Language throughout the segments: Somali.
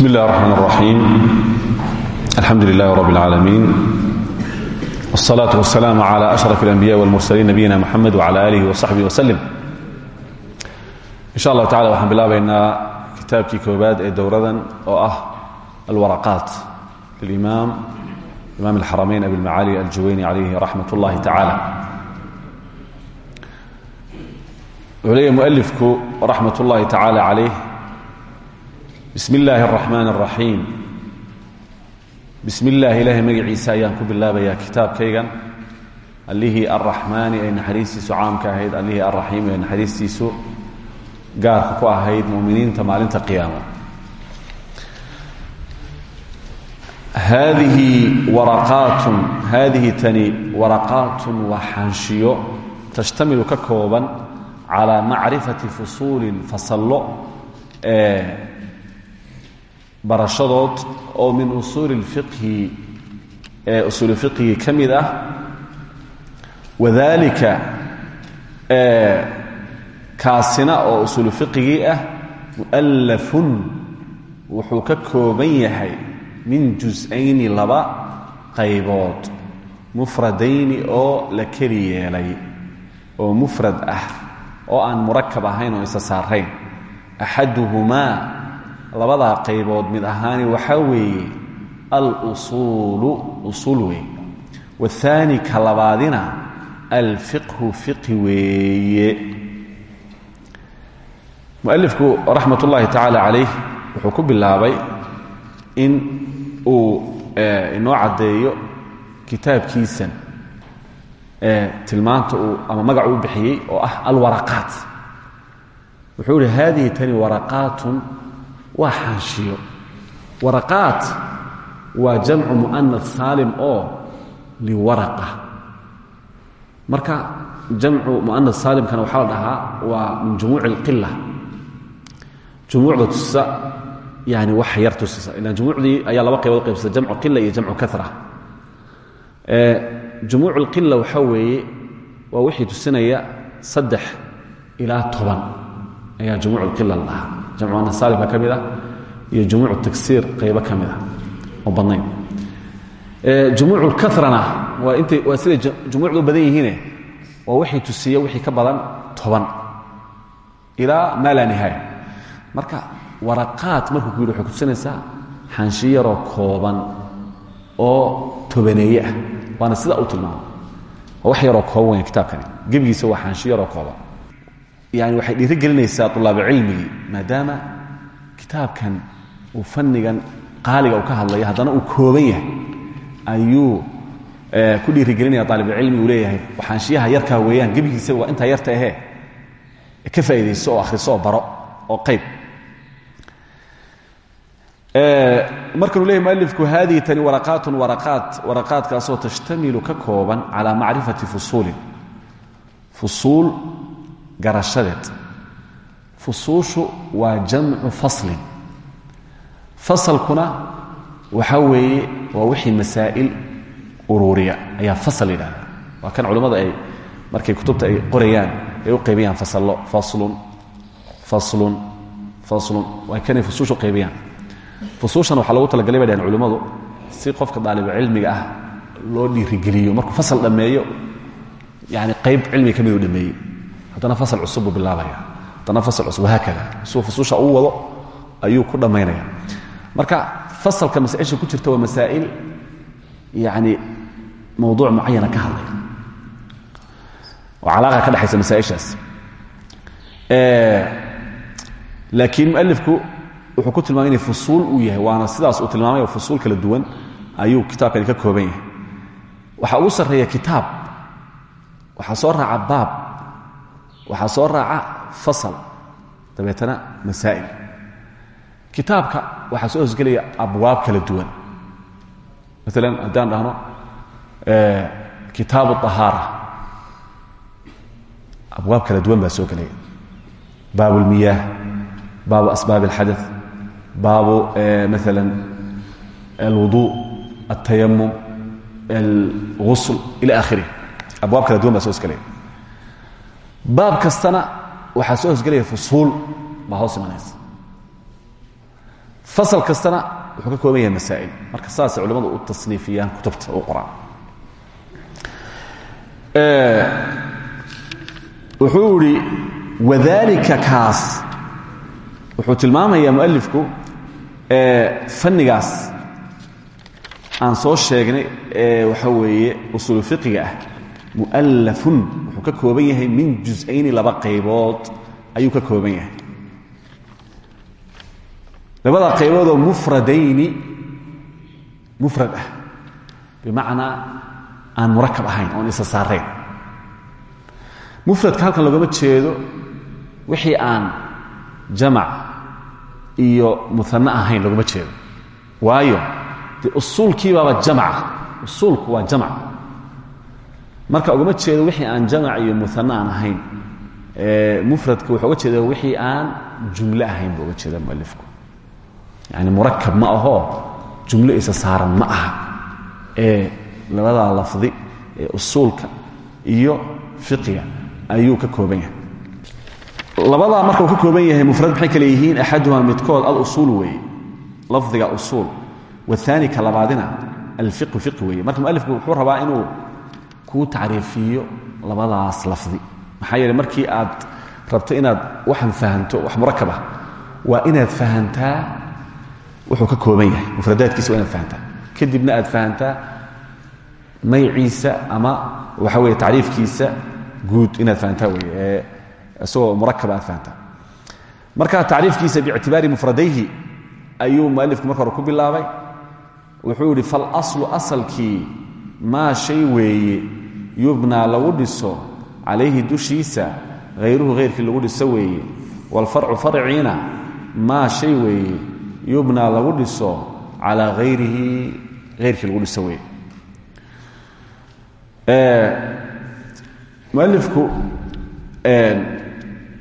bsm اllah الرحmn الرaxيim alxamdu لlah رb العaalamiin والصlaaة والسlاam عlى أشرف الأنbiyaء والmurslيin nabiyina mxamed وعlى آlih وصaxbih وsلم in sha allah tacala waxaan bilaabaynaa kitaabkii koobaad ee dowradan oo ah alwaraqaat limaam imaam اlxaramayn abilmacaali aljuwayni calayhi raxmat اllahi tacala wuxuu leeyahy mualifku raxmat اllahi tacala calayh bismi illaahi araxmaan araxiim bismi illaahi ilaahay magaciisa ayaan ku bilaabayaa kitaabkaygan. Allihii arraxmaani ay naxariistiisu caamka ahayd allihii arraxiim ee naxariistiisu gaarka ku ahayd muminiinta maalinta qiyaama haadihi waraqaatun haadihi tani waraqaatun waa xaanshiyo tashtamilu ka kooban calaa macrifati fusuulin fasallo ee barashadood oo min usuuli اlfiqhi ee usuuli fiqhigi ka mid ah wadalika kaasina oo usuulu fiqhigii ah mu'allafun wuxuu ka kooban yahay min jus'ayni laba qaybood. Mufradayni oo la keli yeelay oo mufrad ah oo aan murakab ahayn oo isa saarayn axaduhumaa labadaa qaybood mid ahaani waxaa weeye alusuulu usuul weeye. Waاthaani ka labaadina alfiqhu fiqhi weeye. Mualifku raxmat ullaahi tacaala calayh wuxuu ku bilaabay in uu eh, inoo caddeeyo kitaabkiisan eh, tilmaanta uu ama magac uu bixiyey oo ah alwaraqaat. Wuxuu ihi hadihi tani waraqaatun waa xaashiyo waraqaat waa jamcu mu'anad saalim oo liwaraqa marka jamcu mu'anad saalimkana waxaa la dhahaa waa min jumuuci اlqila jumuucda tusa yani wax yar tusisa ilan jumuucdii ayaa laba qaybood qaybsata jamcu qila iyo jamcu kara jumuuc اlqila waxaa weeye waa wixii tusinaya saddex ilaa toban ayaa jumuuc اlqila la dhahaa jamcu anasaalibka ka mid ah iyo jumuuc tagsiir qaybo ka mid ah oo badnayn. Jumuuc lkarana waa intay waa siday jumuucdu badan yihiine waa wixii tusiya wixii ka badan toban. Ilaa maa laa nihaaya marka waraqaad markuu ku yidhi waxay kutusinaysaa xanshi yaroo kooban oo tobaneeye ah. Waana sida uu tilmaamo. Waa wax yaroo kooban weya kitaabkani. Gebigiisa waa xanshi yaroo kooban yani waxay dhiiri gelinaysaa ulaaba cilmigii maadaama kitaabkan uu fannigan qaaliga uu ka hadlaya haddana uu kooban yahay ayuu eh, ku dhiirigelinaya aalibulcilmi uu leeyahay. Waxaanshiyaha yarkaa weeyaan gebigiisaba waa intaa yarta ahee ka faa'idayso oo akhriso baro oo qayb. Eh, markanuu leyahy mualifku haadihi tani waraqaatun waraqaat waraqaadkaasoo tashtamilu ka kooban calaa macrifati fusuulin. Fusuul garashadeed. Fusuushu waa jamcu faslin fasalkuna waxa weeye waa wixii masaa'il ururiya ayaa fasal yidhahda waa kan culimmada ay markay kutubta ay qorayaan ay u qaybiyaan fasallo. Faslun faslun faslun. Waa kanay fusuushu qaybiyaan. Fusuushan waxaa logu talagalay bay dhahan culimmadu si qofka daalibucilmiga ah loo dhiirigeliyo markuu fasal dhammeeyo yani qayb cilmiga ka miduu dhameeyey haddana fasal cusub bilaabaya. Haddana fasal cusub haakada. Suu fusuusha uu wado ayuu ku dhammaynaya. Marka fasalka masaaisha ku jirta waa masaa'il yani mawduuc mucayana ka hadlay. Oo calaaqa ka dhexaysa masaaishaas. Laakiin mualifku wuxuu ku tilmaamay inay fusuul uu yahay waana sidaas uu tilmaamay oo kala duwan ayuu kitaabkani ka kooban yahay. Waxaa ugu sarreeya kitaab waxaa soo raaca baab waxaa soo raaca fasal dabeetana masaa'il kitaabka waxaa soo hosgelaya abwaab kala duwan maalan haddaan dhahno kitaabu ahaara abwaab kala duwan baa soo gelaya baab اlmiyaah baabu asbaab اlxadaث baabu maala alwudu altayamum alghusl ila akhirih abwaab kala duwan baa soo hosgelaya baab kastana waxaa soo hosgelaya fusuul baa hoos imanaysa. Fasal kastana wuxuu ka kooban yahay masaa'il. Marka saasay culimmadu u tasniifiyaan kutubta u qoraan wuxuu idhi wadalika kaas wuxuu tilmaamayaa mualifku fannigaas aan soo sheegnay ee waxa weeye usuulu fiqiga ah mu'allafun wuxuu ka kooban yahay min jusayni laba qaybood ayuu ka kooban yahay. Labada qayboodoo mufradayni mufrad ah bimacnaa aan murakab ahayn oon isa saarayn mufradka halkan loogama jeedo wixii aan jamac iyo muane ahayn loogama jeedo. Waayo dee usuulkiibaaba jamca usuulku waa jamc marka ugama jeedo wixii aan jamac iyo muane aan ahayn mufradka wuxuu uga jeeda wixii aan jumle ahayn buu uga jeeda mualifku yani ma ahoo jumlo isa saaran ma aha. Ee labadaa lafdi ee usuulka iyo fiqiga ayuu ka kooban yahay. Labadaa marka uu ka kooban yahay mufrad maxay kale yihiin axaduhaa midkood alusuul weeye lafdiga usuul. Waani ka labaadina alfiqu fiqi weeye. Marka mualifku wuxuu rabaa inuu kuu tacriifiyo labadaas lafdi. Maxaa yeele markii aad rabto inaad waxan fahanto wax murakab ah inaad fahantaa wuxuu ka kooban yahay. Mufradaadkiisa waa inaad fahantaa. Kadibna aad fahantaa mayciisa ama waxa weye tacriifkiisa guud inaad fahantaa wey ee isagoo murakaba aad fahantaa. Marka tacriifkiisa biictibaari mufradayhi ayuu mualifku marka hore ku bilaabay. Wuxuu yidhi falaslu asalkii maa shay weeye yubnaa lagu dhiso calayhi dushiisa hayruhu hayrkii lagu dhiso weeye. Waalfarcu farciina maa shay weeye. Yubnaa lagu dhiso calaa hayrihi hayrkii lagu dhiso weeye. Mualifku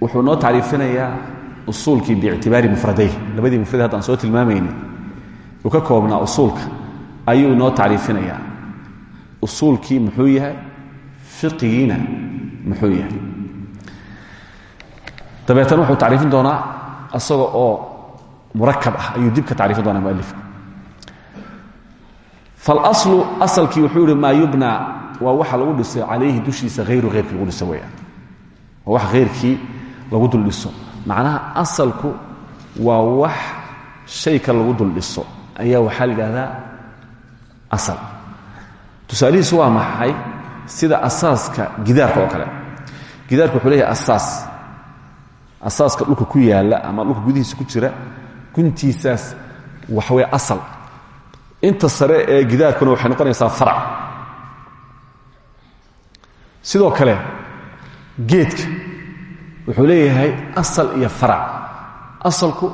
wuxuu noo tacriifinayaa usuulkii biictibaari mufradayh labadii mufrad haddaan soo tilmaamayni uu ka koobnaa usuulka ayuu inoo tacriifinayaa. Usuulkii muxuu yahay fiqigiina muxuu yahay. Dabeetana wuxuu tacriifin doonaa isaga oo murakab ah ayuu dib ka tacriifin doonaa mualifku falaslu asalkii wuxuu yihi maa yubnaa waa waxa lagu dhiso calayhi dushiisa hayru heyrkii lagu dhiso weyaan waa wax heyrkii lagu dul dhiso. Macnaha asalku waa wax shayka lagu dul dhiso. Ayaa waxaa la yidhahdaa asal. Tusaalihiisu waa maxay sida asaaska gidaarka oo kale. Gidaarka wuxuu leeyahay asaas. Asaaska dhulka ku yaalla ama dhulka gudihiisa ku jira guntiisaas waxaweye asal. Inta sare ee gidaarkuna waxay noqonaysaa farac. Sidoo kale geedka wuxuu leeyahay asal iyo farac. Asalku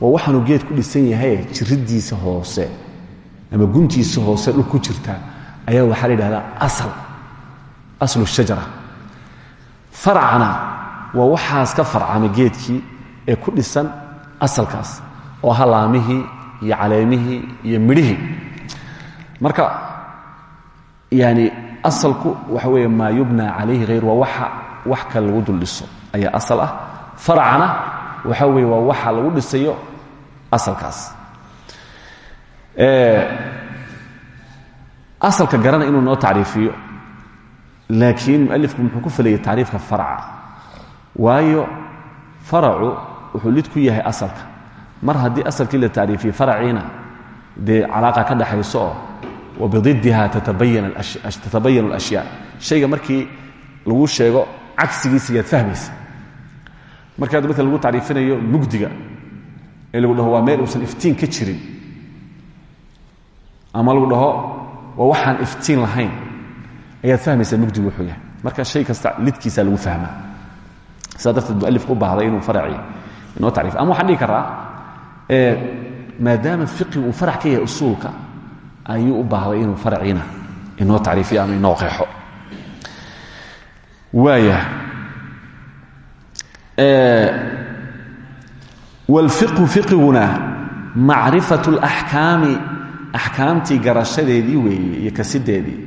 waa waxaanuu geed ku dhisan yahay jiridiisa hoose ama guntiisa hoose dhul ku jirta. Ayaa waxaa la yidhahdaa asal aslu shajara. Faracna waa waxaas ka farcama geedkii ee ku dhisan asalkaas oo aha laamihii iyo caleemihii iyo midhihii marka yani asalku waxa weeye maa yubna calayhi hayr waa waxa wax kale lagu dul dhiso ayaa asal ah. Faracna waxa weeye waa waxa lagu dhisayo asalkaas. Asalka garana inuu noo tacriifiyo laakiin mualifku muxuu ku falayay tacriifka faraca waayo faracu wuxuu lid ku yahay asalka mar haddii asalkii la tacriifiyey faraciina dee calaaqa ka dhaxayso oo wa bididdiha tatabayanu alashyaa shayga markii lagu sheego cagsigiisa yaad fahmaysa marka marka lagu tacriifinayo mugdiga ee lagu dhaho waa meel uusan iftiin ka jirin ama lagu dhaho waa waxaan iftiin lahayn ayaad fahmaysaa mugdigu wuxuu yahay marka shay kasta lidkiisa lagu fahmaa sidaa darteed mualifku u baahday inuu faracii inoo tacriif ama waxaan dhihi karaa maadaama fiqi uu farac ka yahay usuulka ayuu u baahday inuu faraciina inoo tacriifiyo ama inoo qeexo waaya wاlfiqhu fiqiguna macrifaة اlaxkaami axkaamtii garashadeedii weeye iyo kasideedii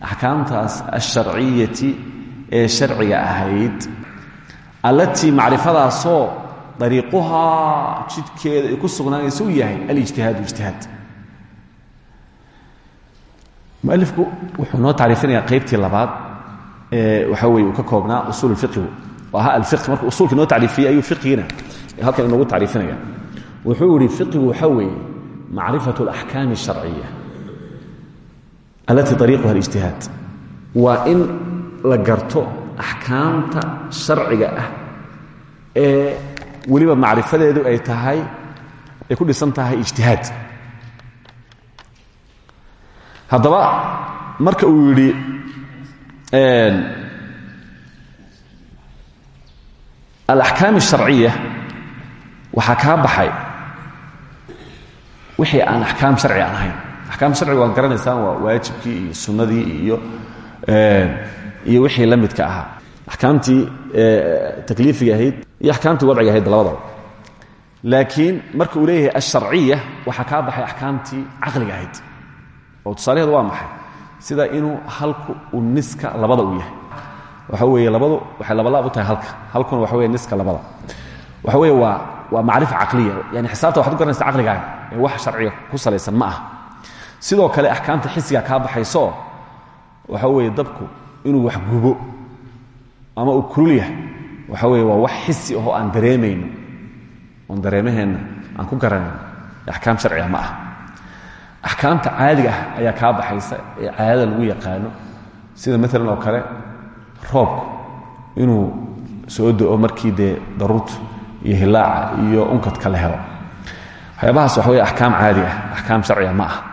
axkaamtaas alsharciyati ee sharciga ahayd. Allatii macrifadaasoo dariiquhaa jidkeeda ay ku sugnaanaysa u yahay alijtihaadu ijtihaad. Mualifku wuxuu noo tacriifinayaa qaybtii labaad ee waxaa weye ka koobnaa usuul fiqigu oo ahaa alfiq marka usulka noo tacriifiyey ayuu fiqigiina halkan inoogu tacriifinaya wuxuu yihi fiqigu waxaa weeye macrifatu alaxkaami الsharciya alatii ariiquha alijtihaad waa in la garto axkaamta sharciga ah ee weliba macrifadeedu ay tahay ay ku dhisan tahay ijtihaad. Haddaba marka uu yidhi alaxkaam الsharciya waxaa kaa baxay wixii aan axkaam sharci aan ahayn axkaam sharciga waad garanaysaan waa waajibkii iyo sunnadii iyo iyo wixii la midka ahaa. Axkaamtii takliifiga ahayd iyo axkaamtii wadciga ahayd labadaba. Laakiin marka uu leeyahay alsharciya waxaa kaa baxay axkaamtii caqliga ahayd. Oo tusaalaheedu waa maxay? Sida inuu halku uu niska labada u yahay. Waxa weeye labadu waxay labalaab u tahay halka. Halkuna waxa weye niska labada. Waxa weeye waa waa macrifa caqliya. Yani xisaabta waxad u garanaysa caqligaaga ee wax sharciga ku salaysan ma aha sidoo kale axkaamta xisiga kaa baxayso waxa weeye dabku inuu wax gubo ama uu kulul yahay. Waxa weeye waa wax xisi ahoo aan dareemayno. Oon dareemaheenna aan ku garanayno axkaam sharciga ma aha. Axkaamta caadiga ah ayaa kaa baxaysa ee caadada lagu yaqaano sida maalan kale roobku inuu soo do-o markii dee daruurtu iyo hilaaca iyo unkadka la helo. Waxyaabahaas waxa wey axkaam caadi ah axkaam sharciga ma aha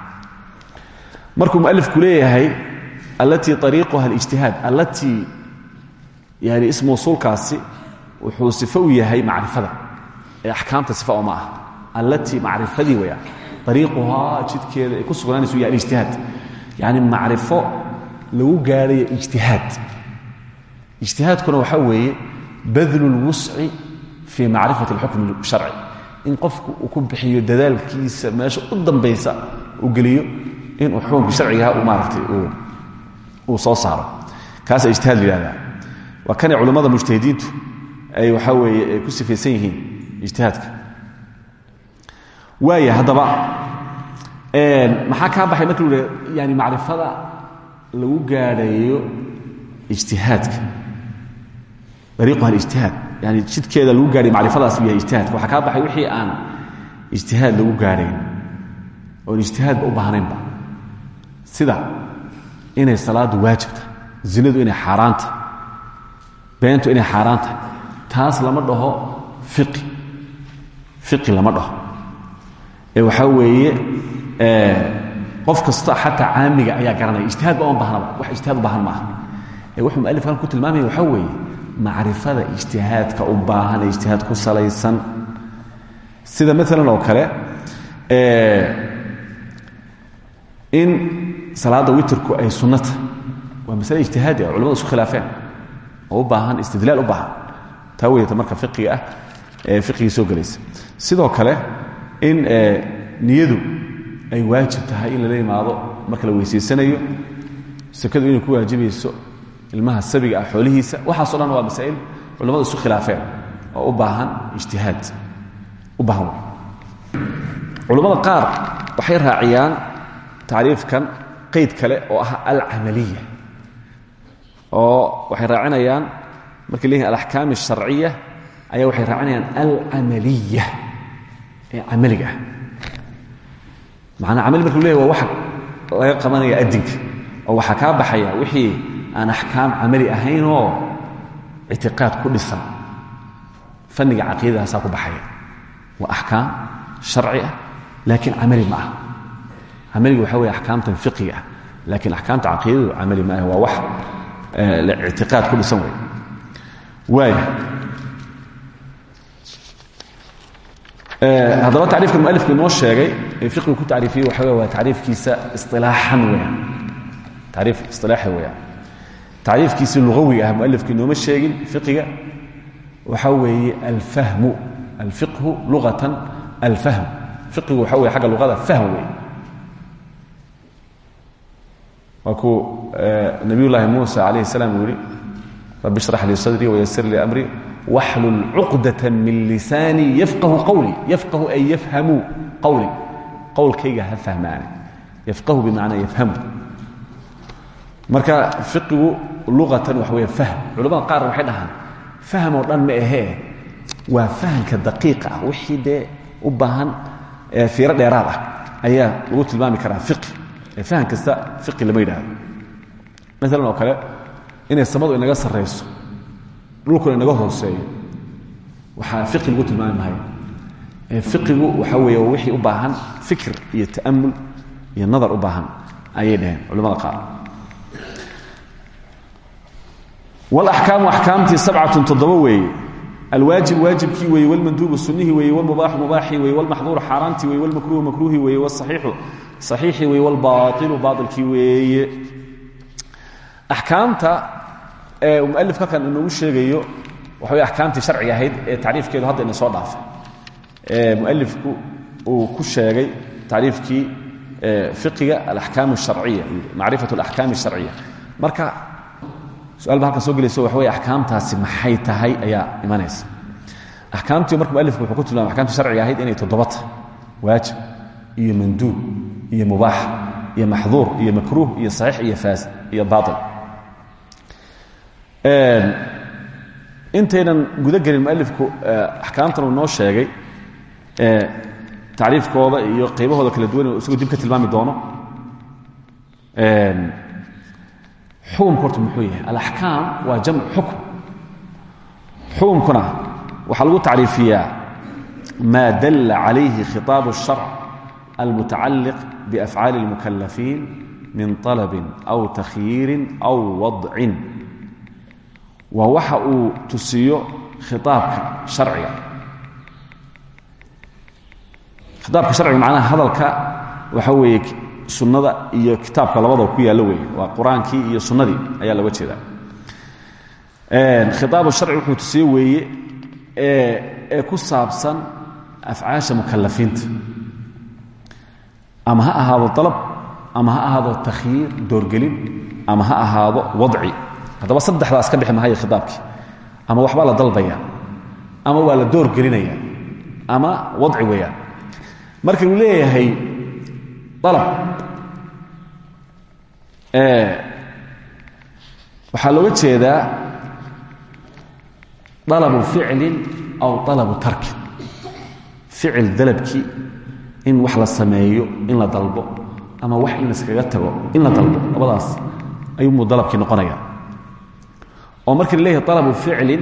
markuu mualifku leeyahay allatii ariiquha alijtihaad allatii yani ismu usuulkaasi wuxuu sifo u yahay macrifada. Ee axkaamta sifa oo ma aha. Allatii macrifadii weyaan ariiquhaa jidkeeda ku sugnaanaysu yahay alijtihaad. Yani macrifo lagu gaadhayo ijtihaad. Ijtihaadkuna waxaa weeye badlu lwusci fii macrifati اlxukm sharci in qofku uu ku bixiyo dadaalkiisa meesha u dambaysa uu geliyo inuu xukunka sharcigaha uu maaratay uu soo saaro. Kaasa ijtihaad la yihahdaa waa kanay culammada mujtahidiintu ay waxaa weeye ku sifaysan yihiin ijtihaadka. Waaya haddaba maxaa kaa baxay marka lu yani macrifada lagu gaadhayo ijtihaadka? Ariiquha alijtihaad yani jidkeeda lagu gaadhay macrifadaas uu yahay ijtihaadka waxaa kaa baxay wixii aan ijtihaad lagu gaadhayn oon ijtihaadba u baahnaynba sida inay salaadu waajibta zinadu inay xaaraanta beentu inay xaaraan tahay taas lama dhaho fiqi fiqi lama dhaho. Ee waxaa weeye qof kasta xataa caamiga ayaa garanaya ijtihaad ba oon wax ijtihaad u baahan ma aha ee wuxuu mualif halkan ku tilmaamaya waxaa weeye macrifada ijtihaadka u baahan ee ijtihaad ku salaysan. Sida maalan oo kale in salaada witrku ay sunnata waa masale ijtihaadi ah culamadu isku khilaafeen. Oo baahan istidlaal u baahan. Taa marka fiqiga ah ee fiqigii soo gelaysa sidoo kale in niyadu ay waajib tahay in lala imaado marka la weysaysanayo sekadu inay ku waajibayso ilmaha sabiga ah xoolihiisa waxaaso dhan waa masaa'il culamadu isu khilaafeen. Oo u baahan ijtihaad. U baahan. Culamada qaar waxay raaciyaan tacriifkan qayd kale oo ah alcamaliya oo waxay raacinayaan markay leeyihiin alaxkaam الsharciya ayaa waxay raacinayaan alcamaliya ee camaliga ah. Macanaa camali lehy waa waxa laga qabanaya adinka oo waxaa kaa baxaya wixii aan axkaam camali ahaynoo ictiqaad ku dhisan fanniga caqiidadaasaa ku baxaya. Waa axkaam sharci ah laakiin camali ma ah camaliga waxa wey axkaamtan fiqiga ah laakiin axkaamta caqiidadu camali ma ah waa wax ictiqaad ku dhisan wey waaya haddaba tacriifka mualifku inoo sheegay ee fiqigu ku tacriifiyey waxa wey waa tacriifkiisa isilaaxan weyaan tacriif isilaaxi weyaan tacriifkiisii lugawiga ah mualifku inooma sheegin fiqiga waxa weeye alfahmu alfiqhu lugatan alfahm. Fiqigu waxa weye xagga luqada fahm wey waa kuu nabiy llaahi muusa calayh salaam uu yihi rabi shrax lii sadrii wayasir lii amrii waxlul cuqdata min lisaanii yafqahu qawlii yafqahu ay yafhamu qawlii qowlkayga ha fahmaane. Yafqahu bimacnaa yafhamu. Marka fiqigu luqatan waxa weya fahm. Culamada qaar waxay dhahaan fahm oo dhan ma ahee. Waa fahamka daqiiqa ah. Wixii dee u baahan fiiro dheeraad ah. Ayaa lagu tilmaami karaa fiqi fahm kasta fiqi lama yidhaahdo maalan oo kale inay samadu inaga sarrayso dhulkuna inaga hooseeyo waxaa fiqi lagu tilmaami maayo fiqigu waxa weeye wixii u baahan fikir iyo ta'amul iyo nadar u baahan ayay dhaheen culamada qaar. Walaxkaamu axkaamtii sabcatun toddoba weeye. Alwaajib waajibkii weeye wlmanduubu sunihii weeye wlmubaaxu mubaaxii weeye wlmaxduuru xaaraantii weye wlmakruuhu makruuhi weeye wsaxiixu saxiixii weeye wlbaailu baailkii weeye axkaamta mualif halkan inoogu sheegayo waxa wey axkaamtii sharciga ahayd ee tacriifkeedu hadda ina soo dhaafay mualifku uu ku sheegay tacriifkii fiqiga alaxkaam اsharciya macrifat alaxkaam الsharciya marka su-aal ba halkan soo gelayso waxa wey axkaamtaasi maxay tahay ayaa imanaysa axkaamtii marka mualifku wuxuu ku tilmamay axkamtii sharciga ahayd inay toddoba tahay waajib iyo manduub iyo mubaax iyo maxduur iyo makruuh iyo saxiix iyo faas iyo baail ehm, intaynan guda gelin mualifku eh, axkaamtan uu noo sheegay eh, tacriifkooda iyo qiibahooda kala duwan uu isagu dib ka tilmaami doono. Ehm, Xukumku horta muxuu yahay alaxkaam waa jamcu xukm. Xukumkuna waxaa lagu tacriifiyaa maa dalla calayhi khitaabu الsharc almutacaliq biafcaali اlmukalafiin min طalabin aw takhyiirin aw wadcin waa waxa uu tusiyo khiaabka harciga khiaabka harciga macnaha hadalka waxa weeye sunnada iyo kitaabka labadaba ku yaallo weeye waa qur'aankii iyo sunnadii ayaa looga jeedaa khiaab sharci wuxuu tusiye weeye ee ku saabsan afcaasha mukalafiinta ama ha ahaado dalab ama ha ahaado takhyiir doorgelin ama ha ahaado wadci. Haddaba saddexdaas ka bixi mahayo khitaabkii. Ama waxbaa la dalbaya. Ama waa la door gelinaya ama wadci weeyaan. Marka uu leeyahay dalab waxaa looga jeedaa dalabu ficlin aw dalabu tarkin ficil dalabkii in wax la sameeyo in la dalbo ama wax in laskaga tago in la dalbo. Labadaas ayuumuu dalabkii noqonaya oo markii la leeyahay alabu ficlin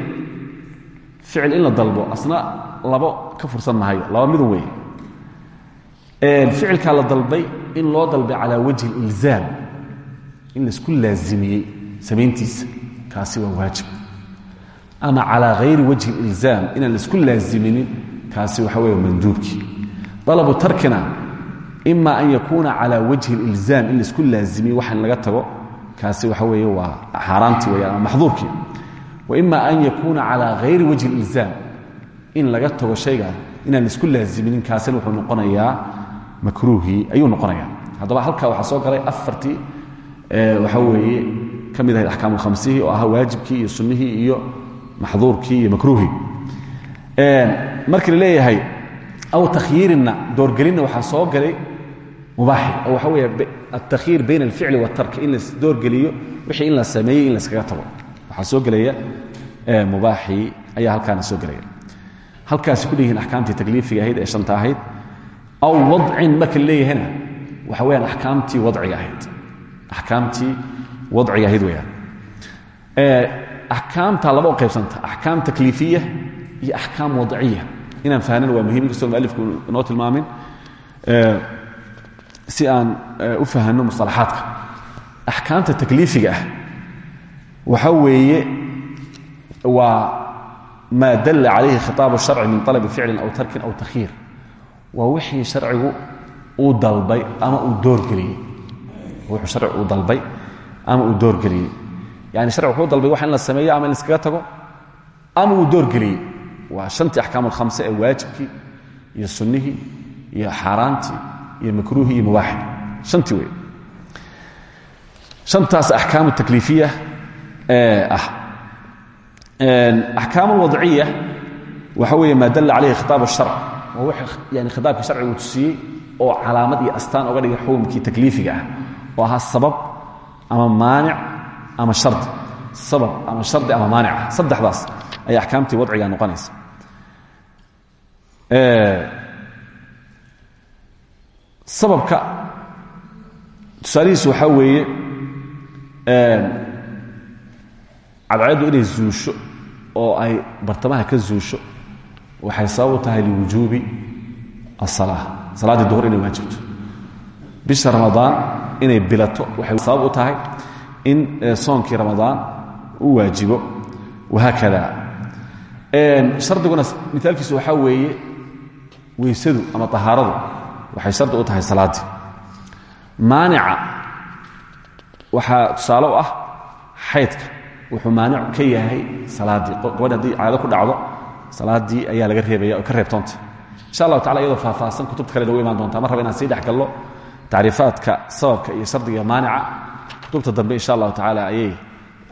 ficil in la dalbo asna labo ka fursan mahayo laba midun weeye ficilkaa la dalbay in loo dalbay calaa wajhi ilzaam in la isku laazimiyey samayntiisa kaasi waa waajib. Ama calaa hayri wajhi ilzaam inaan la isku laaziminin kaasi waxa weeye manduubkii alabu tarkina ima an yakuuna calaa wajhi ilzaam in la isku laazimiyo waxa in laga tago kaasi weeye waa xaaraantii weyaan ama maxduurkii wa ima an yakuuna calaa hayri wajhi ilzaam in laga tago shaygan inaan isku laaziminin kaasina wuxuu noqonayaa makruuhii ayuu noqonaya haddaba halkaa waxaa soo galay afartii waxa weeye ka mid ahayd axkaam ulkhamsihii oo ahaa waajibkii iyo sunnihii iyo maxduurkii iyo makruuhii markii la leeyahay aw takhyiirinna doorgelinna waxaa soo galay mubaaxi oo waxa weeye altakhyiir bayna alficli waatarki in las doorgeliyo wixii in la sameeyey in laskaga tago waxaa soo gelaya mubaaxii ayaa halkaana soo gelaya halkaasi ku dhihiin axkaamtii takliifiga ahayd ee shanta ahayd aw wadcin marka leeyahayna waxa weyaan akaamtii wadciga ahayd axkaamtii wadciga ahayd weyaan axkaamta laba u qaybsanta axkaam takliifiya iyo axkaam wadciya inaan fahnana waa muhiim inkastoo mualifku inoo tilmaamin si aan u fahanno musalaxaadka axkaamta takliifiga ah waxa weeye waa maa dalla calayhi khitaab sharci min alabi ficlin aw tarkin aw takhiir. Waa wixii sharcigu uu dalbay ama uu doorgeliyey. Wuxuu sharcigu uu dalbay ama uu doorgeliyey. Yani sharcigu wuxuu dalbay wax in la sameeyo ama in laskaga tago ama uu doorgeliyey waa shantii axkaam alkhamse ee waajibkii iyo sunnihii iyo xaaraantii iyo makruuhii iyo mubaaxi shantii wey shantaas axkaamu takliifiya ah. Axkaam alwadciya waxa weeye maa dalla calayhi khitaab الsharc waa w yani khitaabkii sharcigu tusiyey oo calaamad iyo astaan oga dhigay xukumkii takliifiga ah. Oo ahaa sabab ama maanic ama shardi sabab ama shardi ama maanica saddexdaas ayay axkaamtii wadciga noqonaysa. Sababka tusaalihiisu waxaa weeye cadceeddu inay zuusho oo ay bartamaha ka zuusho waxay sabab u tahay liwujuubi asalaa salaaddii duhur inay waajibto. Bisha ramadaan inay bilato waxay sabab u tahay in soonkii ramadaan u waajibo. Wahaakada shardiguna miaalkiisu waxaa weeye weysadu ama ahaaradu waxay shardi u tahay salaaddii maanica waxaa tusaale ah xaydka. Wuxuu maanic ka yahay salaaddii gabadh haddii caado ku dhacdo salaaddii ayaa laga reebaya oo ka reebtoonta insha allahu tacala iyadoo faahfaahsan kutubta kale nagu imaan doonta. Mar inaan sii dhex gallo sababka iyo shardiga maanica kutubta dambe insha allahu tacaala ayay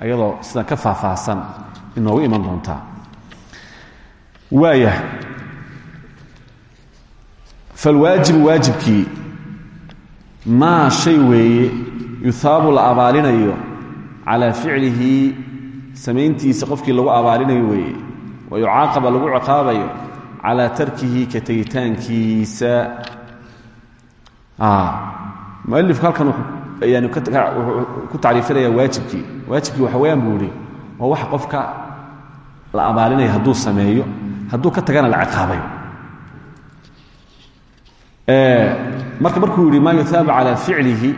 iyadoo sidan ka faahfaahsan inoogu iman doontaa waaya. Falwaajibu waajibkii maa shay weeye yuhaabu la abaalinayo calaa ficlihi samayntiisa qofkii lagu abaalinayo weeye wa yucaaqaba lagu ciqaabayo calaa tarkihi ka tegitaankiisa. Mualifku halkan yani ku tacriifinaya waajibkii. Waajibkii waxa weyaan buu ihi waa waxa qofka la abaalinaya hadduu sameeyo hadduu ka tagana la ciqaabayo marka markuu yihi maa yuhaabu calaa ficlihi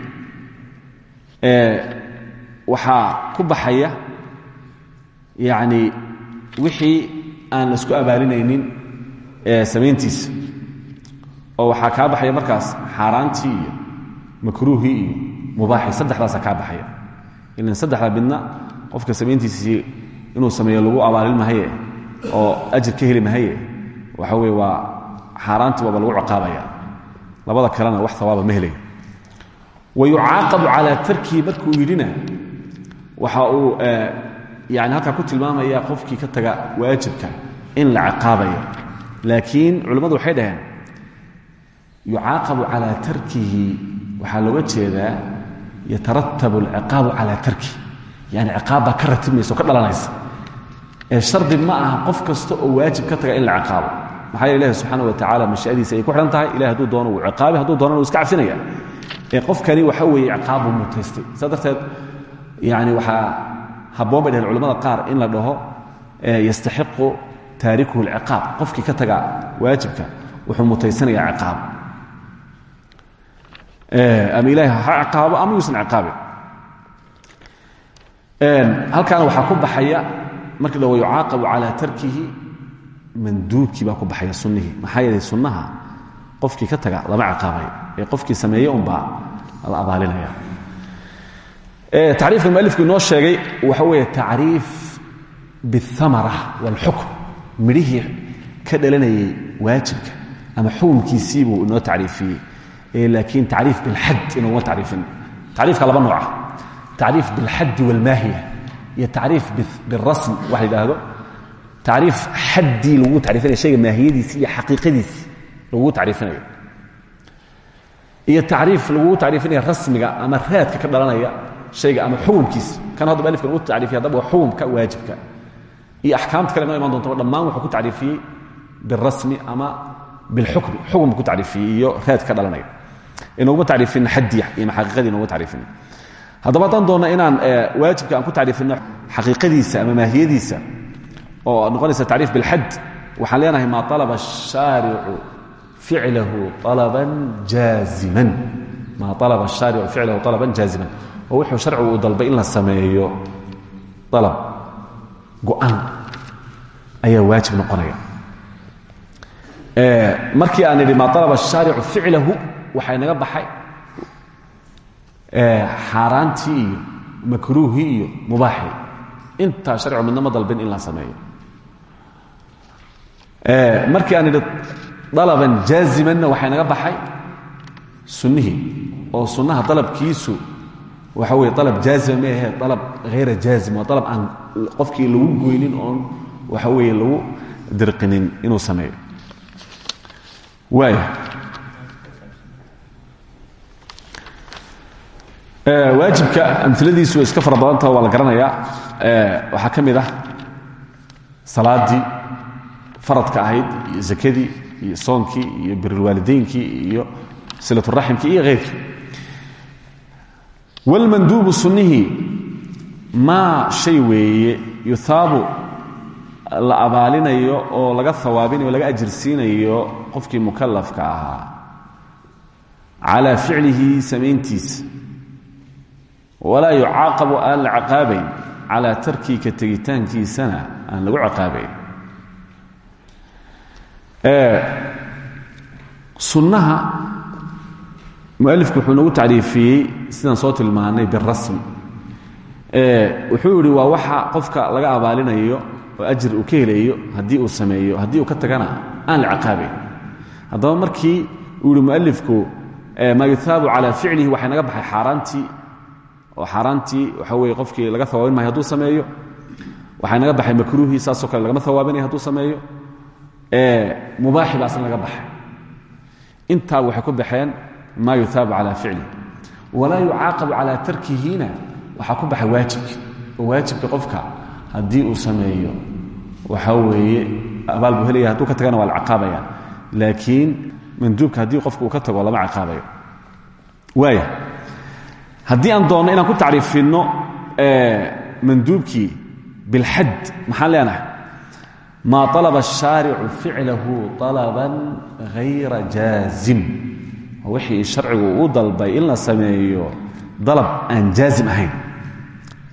waxaa ku baxaya yani wixii aan la isku abaalinaynin samayntiisa. Oo waxaa kaa baxaya markaas xaaraantii iyo makruuhii iyo mubaaxii saddexdaasa kaa baxaya. Ilan saddexda midna qofka samayntiisii inuu sameeyo lagu abaalin oo ajir ka heli mahaye waxa weye waa xaaraantii waaba lagu ciqaabaya. Labada kalena wax hawaaba ma helaya. Wa yucaaqabu calaa tarkihi markuu yidhina waxa uu yani halkaa ku tilmaamaya qofkii ka taga waajibka in la ciqaabayo laakiin culimmadu waxay dhaheen yucaaqabu calaa tarkihi waxaa looga jeedaa yataratabu alciqaabu calaa tarkihi. Yani ciqaab baa ka ratibmaysa oo ka dhalanaysa ee shardi ma aha qof kasta oo waajib ka taga in la ciqaabo. Maxaa yeel ilahi subxaana wa tacala mashiadiisa ay ku xidhan tahay ilahi hadduu doono wuu ciqaabi hadduu doonana wuu iska cafinaya ee qofkani waxa weeye ciqaabbuu mutaystay. Saa darteed yani waxaa habboon qaar in la dhaho yastaxiqu taarikuhu alciqaab. Qofkii ka taga waajibka wuxuu mutaysanayaa ciqaab. Ama ilahi ha ciqaabo ama yuusan ciqaabin. Halkaana waxaa ku baxaya markii la yucaaqabu calaa tarkihi manduubkii baa ku baxaya sunnihii maxaa yeelay sunnaha qofkii ka taga lama ciqaabayo ee qofkii sameeye unbaa la abaalinaya tacriifka mualifku inoo sheegay waxa weeye tacriif biاthamara wاlxukm midhihii ka dhalanayay waajibka ama xukumkiisii buu inoo tacriifiyey laakiin tacriif bilxad inooguma tacriifin tacriifka laba nooca tacriif bilxaddi wاlmaahiya iyo tacriif biاlrasm wax yidhaahdo. Tacriif xaddii lagu tacrifinaya shayga maahiyadiisi iyo xaqiiqadiisi lagugu tacriifinayo. Iyo tacriif lagugu tacriifinaya rasmiga ama raadka ka dhalanaya hayga ama xukumkiisa. Kan hadda alifkan u tacriifiya haddaba xukumka waajibka. Iyo axkaamta kale noo iman doonta dhammaan wuxuu ku tacriifiyey bilrasmi ama bilxukmi xukumka ku iyo raad ka dhalanaya. Inoguma tacriifin xaddi iyo xaqiiqadii inoguma tacriifin haddaba haddaan doonno inaan eh, waajibka aan ku tacriifinno xaqiiqadiisa ama maahiyadiisa oo noqonaysa tacriif bilxad waxaan leenahay maa alaba shaaricu ficlahu alaban jaaziman. Maa alaba shaaricu ficlahu alaban jaaziman. Oo wuxuu sharcigu uu dalbay in la sameeyo alab go-an ayaa waajib noqonaya. Eh, markii aan idhi maa alaba shaaricu ficlahu waxaa inaga baxay xaaraantii iyo makruuhii iyo mubaaxii. Intaa sharcigu midna ma dalbin in la sameeyo. Markii aan idhi dalaban jaazimanna waxaa inaga baxay sunnihii oo sunnaha dalabkiisu waxa weye alab jaazima ma ahe alab hayra jaazim waa alab aan qofkii lagu goynin oon waxa weeye lagu dirqinin inuu sameeyo. Waaya waajibka amiladiisu iska fara waa la garanayaa. Waxaa ka mid ah salaadii faradka ahayd iyo zakadii iyo soonkii iyo birulwaalideynkii iyo silaturaximkii iyo heyrkii wlmanduubu sunnihii maa shay weeye yuhaabu la abaalinayo oo laga hawaabinayo o laga ajirsiinayo qofkii mukalafka ahaa. Calaa ficlihi samayntiisa walaa yucaaqabu aan la caqaabayn calaa tarkii ka tegitaankiisana aan lagu caqaabayn. Sunnaha mualifku wuxuu nagu tacriifiyey sidaan soo tilmaanay birasm wuxuu yidhi waa waxa qofka laga abaalinayo oo ajir uu ka helayo haddii uu sameeyo haddii uu ka tagana aan la caqaabayn. Haddaba markii uu mualifku maa yuhaabu calaa ficlihi waxay naga baxay xaaraantii oo xaaraantii waxa weye qofkii laga hawaabin maayo hadduu sameeyo waxay naga baxay makruuhii saasoo kale lagama hawaabinaya hadduu sameeyo mubaaxi baa asna naga baxay. Intaaba waxay ku baxeen maa yuhaabu calaa ficlihi walaa yucaaqabu calaa tarkihina waxaa ku baxay waajibki oo qofka haddii uu sameeyo waxa weeye abaal buu helaya hadduu ka tagana waa la laakiin manduubka haddii qofka ka tago lama caqaabayo. Waaya haddii aan doonno inaan ku tacriifinno manduubkii bilxad maxaan leenahay maa alaba الshaaricu ficlahu طalaban hayra jaazim wixii sharcigu uu dalbay in la sameeyo dalab aan jaazim ahayn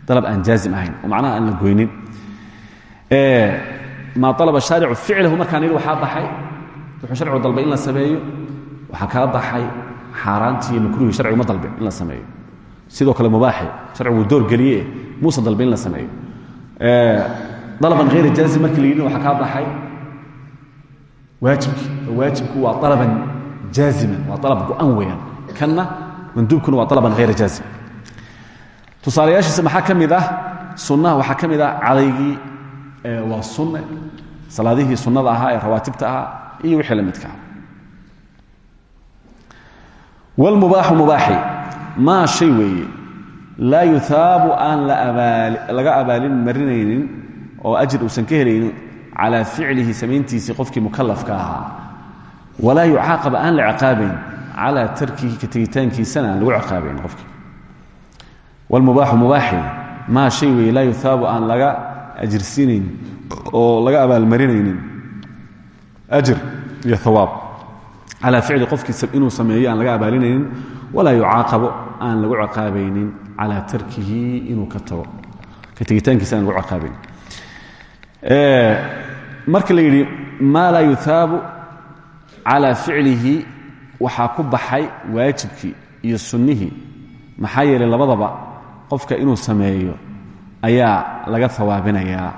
dalab aan jaazim ahayn oo macnaha aan la goynin maa alaba shaaricu ficlahu markaan yidhi waxaa baxay wuxuu sharcigu dalbay in la sameeyo waxaa kaa baxay xaaraantii iyo makruuhii sharcigu ma dalbin in la sameeyo sidoo kale mubaaxi sharcigu door geliye muusa dalbin in la sameeyo. Dalaban hayra jaazim markii la yidhina waxaa kaa baxay. Waajibkii waajibku waa alaban jaaziman waa alab go-an weeyaan. Kanna manduubkuna waa alaban hayra jaazim tusaalayaashiisa maxaa ka mid ah? Sunnaha waxaa ka mid ah cadaygii waa sunne. Salaadihii sunnada ahaa ee rawaatibta ahaa iyo wixii la midkaa wlmubaaxu mubaaxi maa shay weeye. Laa yuhaabu aan laga abaalin marinaynin oo ajir uusan ka helaynin calaa ficlihi samayntiisii qofkii mukalafka ahaa. Walaa yucaaqab aan la ciqaabayn tarkihi ka tegitaankiisana aan lagu ciqaabayn qofkii. Wlmubaaxu mubaaxi maa shay weeye laa yuhaabu aan laga ajirsiinaynin oo laga abaalmarinaynin ajir iyo hawaab calaa ficli qofkii inuu sameeyo aan laga abaalinaynin walaa yucaaqabo aan lagu ciqaabaynin calaa tarkihi inuu ka tago. Ka tegitaankiisa aan lagu ciqaabaynin marka la yidhi maa laa yuhaabu calaa ficlihi waxaa ku baxay waajibkii iyo sunnihii maxaa yeelay labadaba qofka inuu sameeyo ayaa laga hawaabinayaa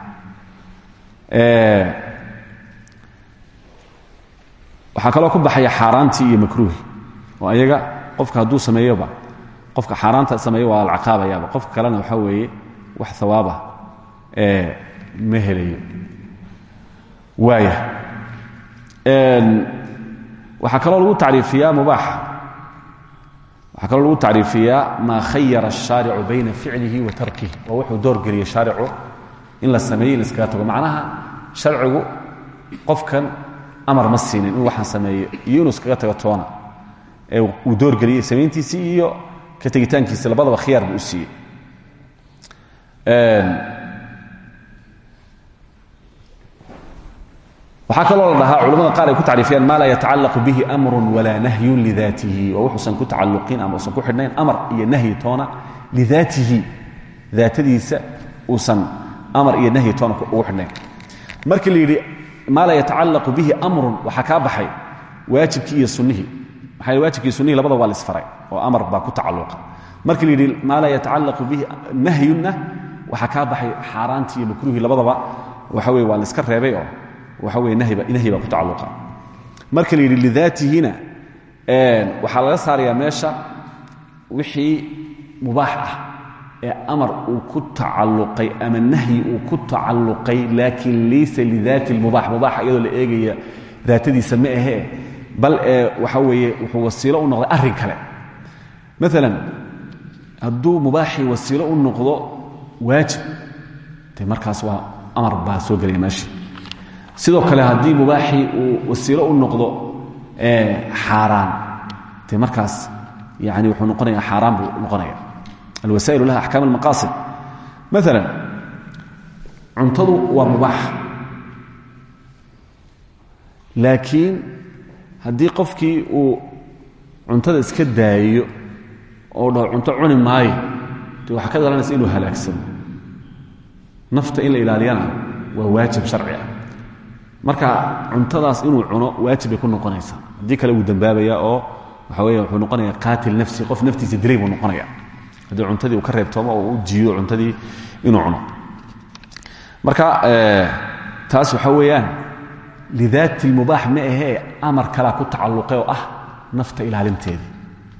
waxaa kaloo ku baxaya xaaraantii iyo makruuhi. Oo ayaga qofka hadduu sameeyoba qofka xaaraanta sameeyo waa la caqaabayaaba kalena waxaa weeye wax hawaaba ee ma helayo. Waaya. Waxaa kaloo lagu tacriifiyaa mubaaxa waxaa kaloo lagu tacriifiyaa maa khayara الshaaricu bayna ficlihi wa tarkih waa wuxuu doorgeliyey shaaricu in la sameeyey in la iskaga tago. Macnaha sharcigu qofkan amar ma siinin in waxaan sameeyo iyo inuu tago toona uu doorgeliyey samayntiisii iyo ka tegitaankiisi labadaba khiyaar buu u siiyey. Waxaa kaloo la dhahaa culamada qaar ay ku tacriifiyaan maa laa yatacallaqu bihi amru walaa nahyun lidaatihi. Oo wuxuusan ku tacalluqin ama usan ku xidhnayn amar iyo nahyi toona lidaatihi. Daatadiisa uusan amar iyo nahyi toona ugu xidhnayn. Markii la yidhi maa laa yatacallaqu bihi amrun waxaa kaa baxay waajibkii iyo sunnihii maxaa waajibkii sunnihii labada waa la isfaray oo amar baa ku tacalluqa. Markii la yidhi maa laa yatacallaqu bihi nahyunna waxaa kaa baxay xaaraantii labadaba waxa weye waa la iska reebay oo waxa weye nahyi baa ku tacalluqa. Marka la yidhi lidaatihina waxaa laga saarayaa meesha wixii mubaax ah ee amar uu ku tacalluqay ama nahyi uu ku tacalluqay laakiin laysa lidaati lmubaax mubaaxa iyadoo la eegaya daatadiisa ma ahee bal ee waxa weeye wuxuu wasiilo u noqday arrin kale. Maalan hadduu mubaaxii wasiilo u noqdo waajib. De markaas waa amar baa soo gelaya meeshii. Sidoo kale haddii mubaaxii wasiilo u noqdo xaaraan. De markaas yani wuxuu noqonaya xaaraan buu noqonaya. Alwasaa'ilu laha axkaam almaqaasid. Maalan cuntadu waa mubaax. Laakiin haddii qofkii uu cuntada iska daayo oo dhaho cunto cuni maayo de waxaa ka dhalanaysa inuu halaagsamo nafta in la ilaaliyana waa waajib sharci ah. Marka cuntadaas inuu cuno waajib ku noqonaysaa. Haddii kale wuu dambaabaya oo waxa weya wuxuu noqonaya qaatil nafsi qof naftiisa dilay buu noqonaya haddii cuntadii uu ka reebtoomo oo u jiiyo cuntadii inuu cuno. Marka taas waxa weeyaan lidaati lmubaax ma ahee amar kalaa ku tacalluqe oo ah nafta ilaalinteeda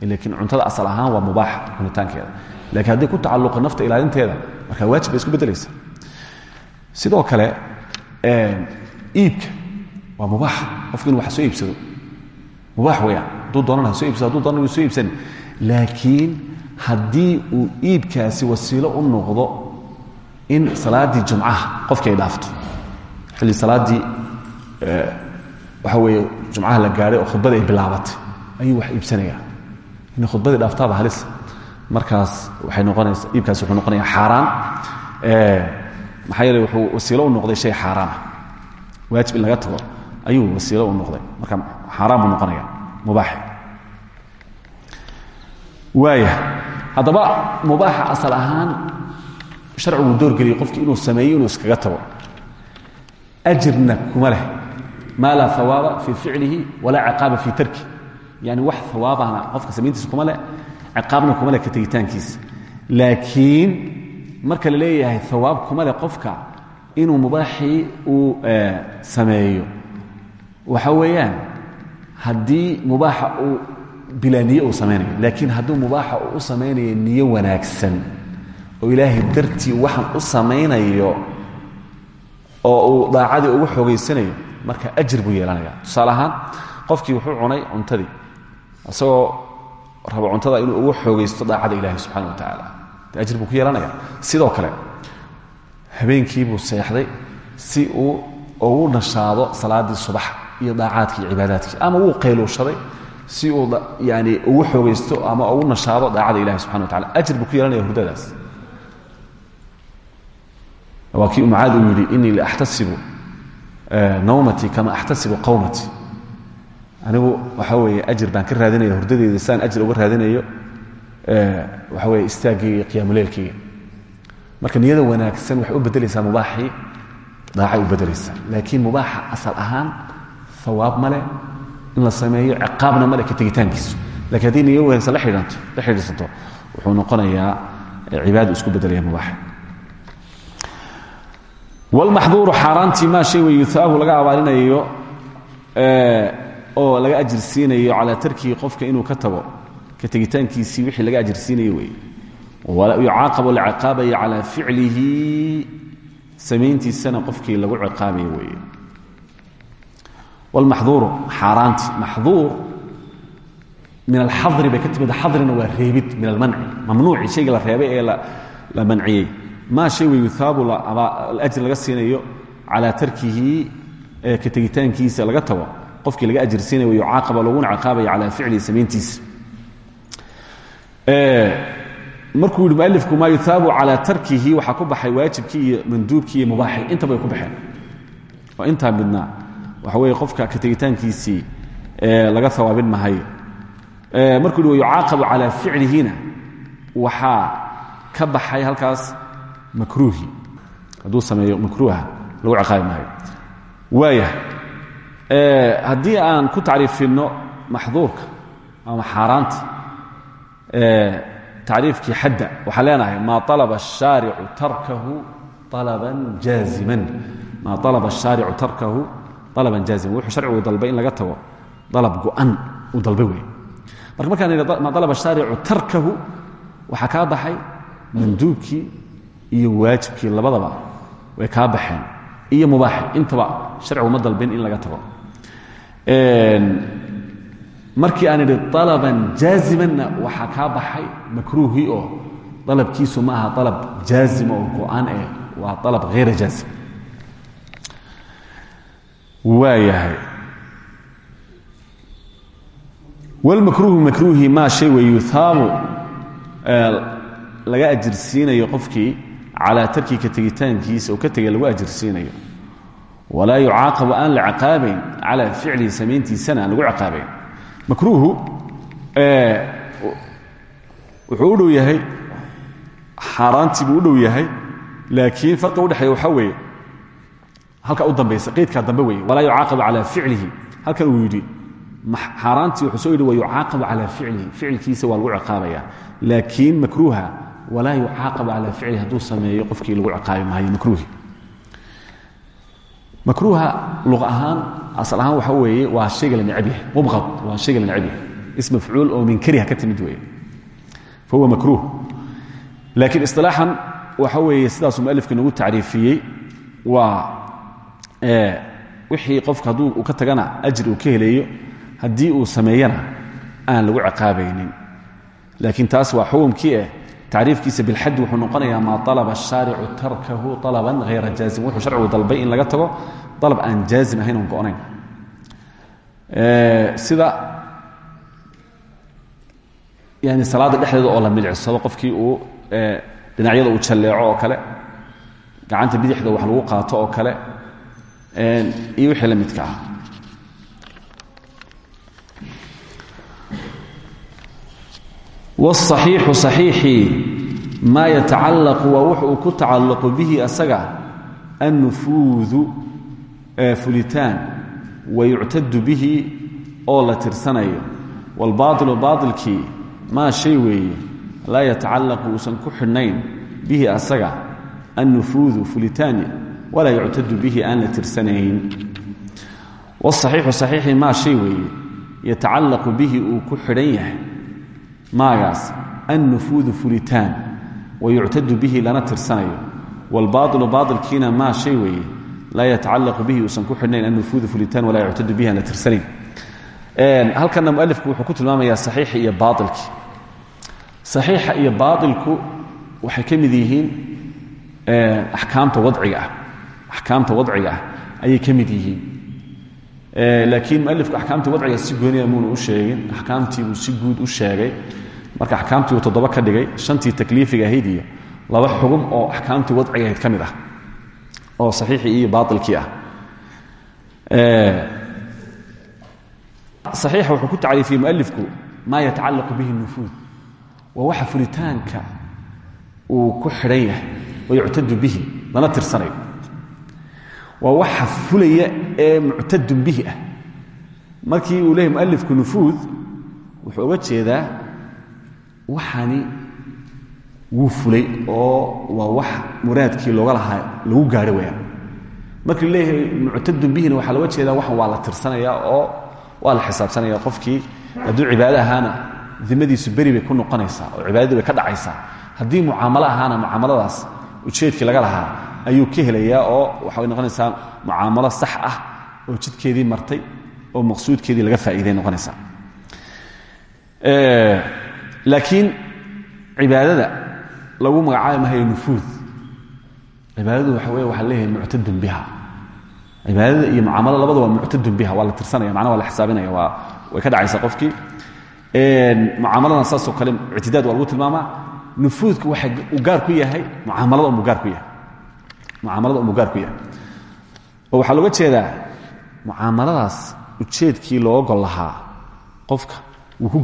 laakiin cuntada asal ahaan waa mubaax cunitaankeeda lakiin haddii ku tacalluqa nafta ilaalinteeda marka waajib bay isku beddelaysa sidoo kale iibka waa mubaax qofku inu wax soo iibsado mubaax weyaan hadduu doonana ha soo iibsado haduu doonana soo iibsan laakiin haddii uu iibkaasi wasiilo u noqdo in waxa weeye jumcaha la gaadhay oo khudbada ay bilaabatay ayuu wax iibsanaya inay khudbadii dhaaftaaba halis markaas waxay noqonaysa iibkaasi wuxuu noqonaya xaaraan. Maxaa yeele wuxuu wasiilo u noqday shay xaaraanah waajib in laga tago ayuu wasiilo u noqday. Marka xaaraan noqonaya mubaaxi waaya haddaba mubaaxa asal ahaan sharcigu doorgeliyay qofkii inuu sameeyo inuu iskaga tago. Ajirna kuma leh maa laa hawaaba fii ficlihi walaa ciqaaba fii tarki yani wax hawaabana qofka samayntiisa kuma leh ciqaabna kuma leh ka tegitaankiisa laakiin marka la leeyahay hawaab kuma leh qofka inuu mubaaxii uu sameeyo. waxa weeyaan haddii mubaaxa uu bilaa niye uu samaynayo laakiin hadduu mubaaxa uu u samaynayo niyo wanaagsan oo ilaahay dartii waxaan u samaynayo oo uu daacadii ugu xoogaysanayo marka ajir buu yeelanaya tusaale ahaan qofkii wuxuu cunay cuntadii isagoo rabo cuntada inuu ugu xoogaysto daacada ilaahi subxana wa tacaala. Ajir buu yeelanaya sidoo kale habeenkii buu seexday si uu ugu nashaado salaaddii subax iyo daacaadkii cibaadaadkii. Ama wuu qayluushaday si uu yani ugu xoogaysto ama ugu nashaado daacada ilahi subxana wa tacala ajir buu yeelanaya hurdadaas waa kii mucaad uu yidhi inii nawmatii kama axtasibu qawmatii anigu waxa weeye ajir baan ka raadinaya hurdadeeda saan ajir uga raadinayo waxa weye istaagayga iyo qiyaamuleelkayga marka niyada wanaagsan waxay u bedelaysaa mubaaxii daacay u bedelaysaa laakiin mubaaxa asal ahaan hawaab male in la sameeyo ciqaabna male ka tegitaankiisu lakiin haddii niyo wanaagsan la xidhiidsanto wuxuu noqonayaa cibaadu isku bedelaya mubaaxa wlmaxduuru xaaraantii maa shay wey yuaabu laga abaalinayo oo laga ajirsiinayo calaa tarkihi qofka inuu ka tago ka tegitaankiisii wixii laga ajirsiinayo wey yucaaqabu la ciqaabayo calaa ficlihi samayntiisana qofkii lagu ciqaabayo wey wlmaxduuru xaaraanti maxduur min alxadri bay ka timid xadrina waa reebid min almanci mamnuuci shayga la reebay ee la manciyey maa shay wey yuaabu ajr laga siinayo calaa tarkihi ka tegitaankiisa laga tago. Qofkii laga ajir siinayo yucaaqaba laguna ciqaabaya calaa ficlihi samayntiisa. Markuu yihi mualifku maa yuaabu calaa tarkihi waxaa ku baxay waajibkii iyo manduubkii iyo mubaaxi intaba ay ku baxeen. Oo intaa midna waxa weeye qofka ka tegitaankiisii laga hawaabin mahayo markuu yihi yucaaqabu calaa ficlihina ka baxay halkaas makruuhi hadduu sameeyo makruuha lagu ciqaabi maayo waaya haddii aan ku tacriifinno maxduurka ama xaaraanta tacriifkii xadda waxaan leenahay maa alaba الشhaaricu tarkahu alaban jaaziman maa alaba الشhaaricu tarkahu alaban jaaziman wuxuu sharcigu dalbay in laga tago dalab go-an uu dalbay wey marka markaan idhi maa alaba الشhaaricu tarkahu waxaa kaa baxay manduubkii iyo waajibkii labadaba way kaa baxeen iyo mubaaxi intaba sharcigu ma dalbin in laga tago. Markii aan idhi alaban jaazimanna waxaa kaa baxay makruuhii oo alabkiisu ma aha alab jaazima oo go'aan eh waa alab hayra jaazim. Waayahay. Wlmakruuhu makruuhi maa shay wey yuhaabu laga ajirsiinayo qofkii calaa tarkika tegitaankiisa oo ka tegay lagu ajirsiinayo. Walaa yucaaqabu aan la ciqaabayn calaa ficlihi samayntiisana aan lagu ciqaabayn makruuhu wuxuu u dhow yahay xaaraantii buu u dhow yahay laakiin farqa udhexeeya waxaa weeye halka u dambaysa qaydkaa dambe weeye walaa yucaaqabu calaa ficlihi. Halkan uu yidhi xaaraantii wuxuu soo yidhi wa yucaaqabu calaa ficlihi ficilkiisa waa lagu ciqaabaya laakiin makruuha walaa yucaaqabu calaa ficlihi hadduu sameeyo qofkii lagu ciqaabi maayo makruuhi. Makruuha luq ahaan asal ahaan waxa weeye waa shayga la necab yahay waa shayga la necab ism mafcuul oo min kariha ka weeye. Fa huwa makruuh. Laakiin isilaaxan waxa weeye sidaasuu mualifka nagu tacriifiyey waa wixii qofka hadduu uu ka tagana ajir uu ka heleeyo haddii uu sameeyana aan lagu ciqaabaynin. Laakiin taas waa xukumkii eh tacriifkiisa bilxad wuxuu noqonayaa maa alaba shaaricu tarkahu alaban hayra jaazim. Wuxuu sharcigu dalbay in laga tago alab aan jaazim ahayn oon go-nayn. Sida yani salaadda dhexdeeda oo la milicsado qofkii uu dhinacyada uu jalleeco oo kale gacanta bidixda wax lagu qaato oo kale iyo wixii la midka ah wاصaxiixu صaxiixii maa yatacallaqu waa wux uu ku tacallaqu bihi asaga annufuudu fulitaan wayuctadu bihi oo la tirsanayo wاlbaailu baailkii maa shay weeye laa yatacallaqu uusan ku xidhnayn bihi asaga annufuudu fulitaani walaa yuctadu bihi aan la tirsanayn wاصaxiixu صaxiixii maa shay weeye yatacallaqu bihi uu ku xidhan yahay maagaas annufuudu fulitaan wayuctadu bihi lana tirsanayo. Wاlbaailu baailkiina maa shay weeye laa yatacallaqu bihi uusan ku xidhnayn annufuudu fulitaan walaa yuctadu bihi aan la tirsanayn halkana mualifku wuxuu ku tilmaamayaa saxiixa iyo baailkii saxiixa iyo baailku waxay ka mid yihiin akaamta wadciga ah. Axkaamta wadciga ah ayay ka mid yihiin. Laakiin mualifku axkaamtii wadciga si gooniya muuna u sheegin guud u sheegay marka axkaamtii uu toddoba ka dhigay shantii takliifiga ahayd iyo laba xugum oo axkaamtii wadciga ahayd ka mid ah oo saxiixii iyo baailkii ah. Saxiixa wuxuu ku tacriifiyey mualifku maa yatacallaqu bihi nufuud. Waa waxa fulitaanka uu ku xidhan yahay wayuctadu bihi lana tirsanayo. Waa waxa fulaya ee muctadun bihi ah. Markii uu leeyahy mualifku nufuud wuxuu oga jeedaa waxani wuu fulay oo waa wax muraadkii looga lahaa lagu gaadho weyaan markii leeyahay muctadun bihina waxaa looga jeedaa waxan waa la tirsanaya oo waa la xisaabsanaya qofkii hadduu cibaado ahaana dimadiisu beri bay ku noqonaysaa oo cibaadadii bay ka dhacaysaa. Haddii mucaamalo ahaana mucaamaladaas ujeedkii laga lahaa ayuu ka helayaa oo waxay noqonaysaa mucaamalo sax ah oo jidkeedii martay oo maqsuudkeedii laga faa'iiday noqonaysaa laakiin cibaadada lagu magacaabi mahayo nufuud cibaadadu waxa wey waxaa leeyahay muctadun biha. Cibaadada iyo mucaamalo labada waa muctadun biha waa tirsanaya macnaha waa xisaabinaya waa way ka dhacaysaa qofkii. Mucaamaladan saasoo kale ictidaad waa lagu nufuudku waxa uu gaar ku yahay mucaamalada unbuu gaar ku yahay. Mucaamalada unbuu gaar ku yahay. Oo waxaa looga jeedaa mucaamaladaas ujeedkii loo gol lahaa qofka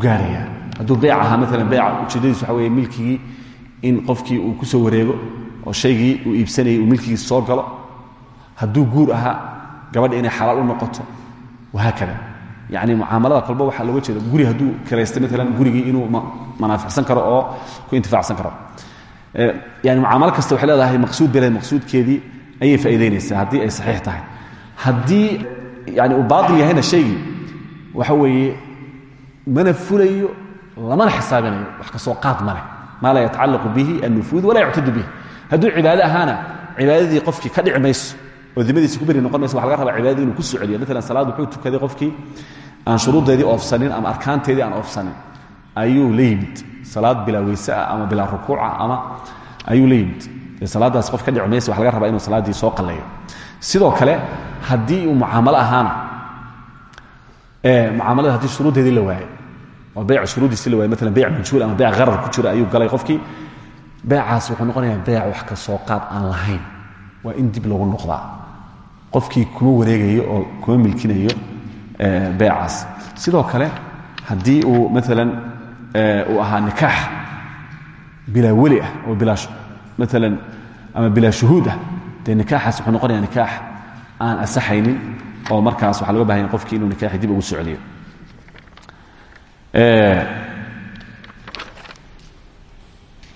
gaarayaa hadduu beyc ahaa maalan beyca ujeeddadiis waxa weeye milkigii in qofkii uu ku soo wareego oo shaygii uu iibsanayay uu milkigiis soo galo hadduu guur ahaa gabadha inay xalaal u noqoto wahaakada yani mucaamalada kolba waxaa looga jeeda guri hadduu kiraystay maalan gurigii inuu manaaficsan karo oo ku intifaacsan karo. Yani mucaamalo kasta waxay leedahay maqsuud bale maqsuudkeedii ayay faa'iidaynaysaa haddii ay saxiix tahay. Haddii yani uu baatil yahayna shaygii waxa weeye mana fulayo lamana xisaabinayo wax ka soo qaad ma leh. Maa laa yatacallaqu bihi annufuud walaa yuctadu bih hadduu cibaado ahaana cibaadadii qofkii ka dhici mayso oo dimadiisi ku beri noqon mayso waxa laga rabaa cibaadadii inuu ku soo celiyo maalan salaad wuxuu tukaday qofkii aan shuruuddeedii oofsanin ama arkaanteedii aan oofsanin. Ayuu la yimid. Salaad bilaa weyse ah ama bilaa rukuuca ama ayuu la yimid. Salaadaas qof sidoo kale haddii uu mucaamalo ahaana mucaamalada haddii shuruuddeedii la waayo oo beyc shuruuddiisi la waayo maalan beyc majhuul ama beyc harar ku jira ayuu galay qofkii. Beecaas wuxuu noqonayaa beec wax ka soo qaad aan lahayn. Waa in dib lagu noqdaa. Qofkii kuma wareegayo oo kuma milkinayo beecaas sidoo kale haddii uu maalan uu ahaa nikaax bilaa weli ah oo bilaa maalan ama bilaa shuhuud ah dee nikaaxaas wuxuu noqonayaa nikaax aan asaxaynin oo markaas waxaa loga bahanya qofkii inuu nikaaxi dib ugu soo celiyo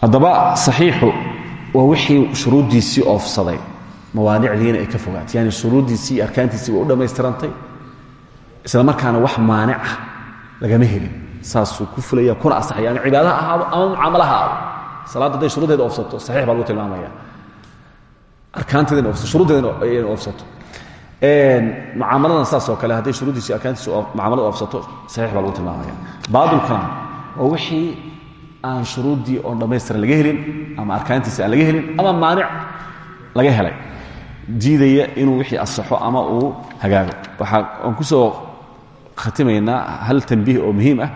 haddaba saxiixu waa wixii shuruuddiisii oofsaday. Mawaanicdiina ay ka fogaatay. Yani shuruuddiisii iyo arkaantiisii way u dhammaystirantay. Isla markaana wax maanic ah lagama helin. Saasuu ku fulaya kuna asaxaya ama cibaada ha ahaado ama mucaamala ha ahaado. Salaadda hadday shuruuddeeda oofsato saxiix baa lagu tilmaamaya arkaanteedana oofsato shuruuddeedana oofsato mucaamaladana saas oo kale hadday shuruuddiisi arkaantiisi mucaamalada oofsato saxiix baa lagu tilmaamaya. Baadilkana waa wixii aan shuruuddii oon dhammaystiran laga helin ama arkaantiisi aan laga helin ama maanic laga helay diidaya inuu wixii asaxo ama uu hagaago. Waxaa aan ku soo khatimaynaa hal tanbiih oo muhiim ah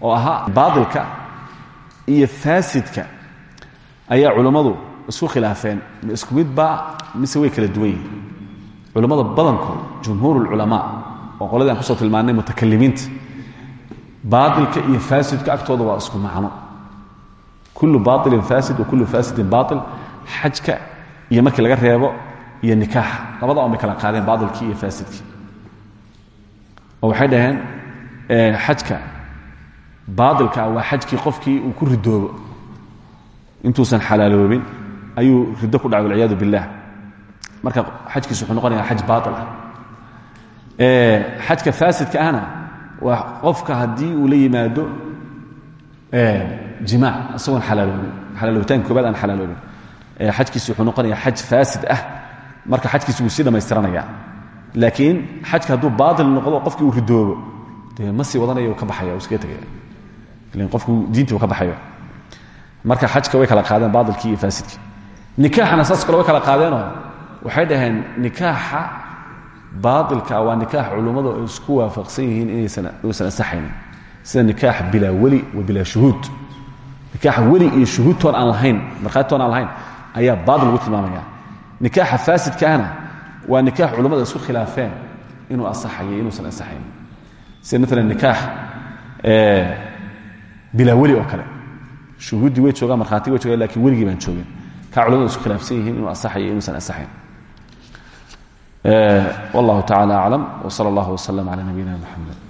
oo ahaa baadilka iyo faasidka ayaa culummadu isku khilaafeen isku midbaa mise way kala duwan yihiin culummada badankood jumhuur اlculamaa oo qoladii aan ku soo tilmaannay mutakalimiinta baailka iyo faasidka agtooda waa isku macno. Kullu baailin faasid wa kullu faasidin baail xajka iyo markii laga reebo iyo nikaaxa. Labada on bay kala qaadeen baailkii iyo faasidkii. Oo waxay dhaheen xajka baailka waa xajkii qofkii uu ku ridoobo. Intuusan xalaaloobin ayuu riddo ku dhacay walciyaadu billah marka xajkiisu wuxuu noqonaya xaj baail ah. Xajka faasidka ahna waa qofka haddii uu la yimaado jimaac isagoon xalaaloobin xalaaloobitaanka koobaad aan xalaaloobin xajkiisi wuxuu noqonaya xaj faasid ah. Marka xajkiisi wuu sii dhamaystiranaya laakiin xajka hadduu baatil noqdo qofkii uu ridoobo dee ma sii wadanaya ka baxaya uu iskaga tegaya qofku diintii ka baxayo marka xajka way kala qaadeen baatilkii iyo faasidkii. Nikaaxana saas kale way kala waxay dhaheen nikaaxa baailka waa nikaax culummadu isku waafaqsan yihiin inaysan asaxaynin sida nikaax bilaa weli wa bilaa shuhuud. Nikaax weli iyo shuhuudtoon aan lahayn markhaatitoon aan lahayn ayaa baail lagu tilmaamaya. Nikaaxa faasidkaana waa nikaax culummada isku khilaafeen inuu asaxayo inuusan asaxayn sida maalan nikaax bilaa weli oo kale. Shuhuuddii way joogaan markhaati way jogaan laakiin weligii baan joogin. Kaa culamadu isku khilaafsan yihiin inuu asaxayo inuusan Eh, wallah tacala aclam w sal allah wslm cla nabiyina mxamed